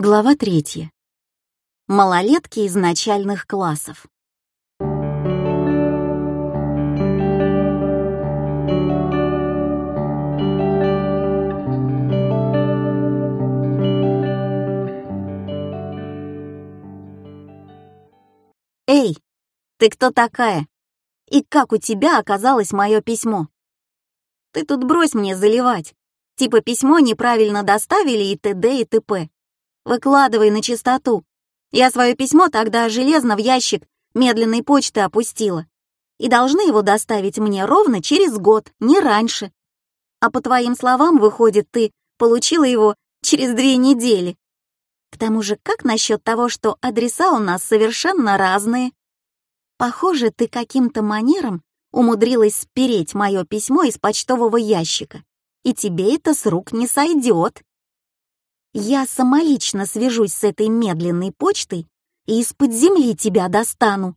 Глава третья. Малолетки из начальных классов. «Эй, ты кто такая? И как у тебя оказалось мое письмо? Ты тут брось мне заливать. Типа письмо неправильно доставили и т.д. и т.п. Выкладывай на чистоту. Я свое письмо тогда железно в ящик медленной почты опустила. И должны его доставить мне ровно через год, не раньше. А по твоим словам, выходит, ты получила его через две недели. К тому же, как насчет того, что адреса у нас совершенно разные? Похоже, ты каким-то манером умудрилась спереть мое письмо из почтового ящика, и тебе это с рук не сойдет. Я самолично свяжусь с этой медленной почтой и из-под земли тебя достану.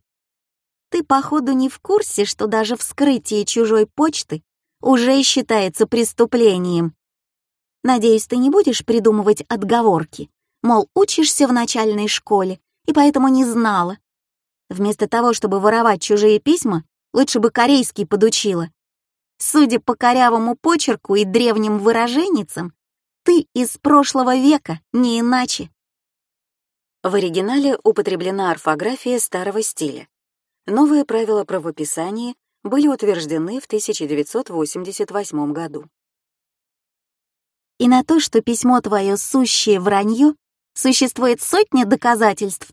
Ты, походу, не в курсе, что даже вскрытие чужой почты уже считается преступлением. Надеюсь, ты не будешь придумывать отговорки, мол, учишься в начальной школе и поэтому не знала. Вместо того, чтобы воровать чужие письма, лучше бы корейский подучила. Судя по корявому почерку и древним выраженницам, ты из прошлого века, не иначе. В оригинале употреблена орфография старого стиля. Новые правила правописания были утверждены в 1988 году. И на то, что письмо твое сущее вранье, существует сотня доказательств.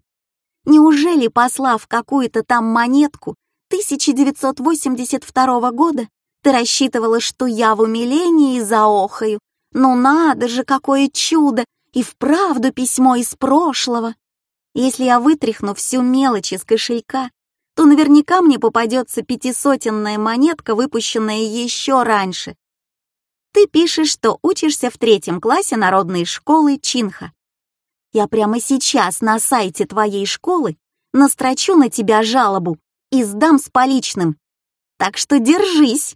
Неужели, послав какую-то там монетку 1982 года, ты рассчитывала, что я в умилении заохаю, ну надо же, какое чудо! И вправду письмо из прошлого. Если я вытряхну всю мелочь из кошелька, то наверняка мне попадется пятисотенная монетка, выпущенная еще раньше. Ты пишешь, что учишься в третьем классе народной школы Чинха. Я прямо сейчас на сайте твоей школы настрочу на тебя жалобу и сдам с поличным. Так что держись.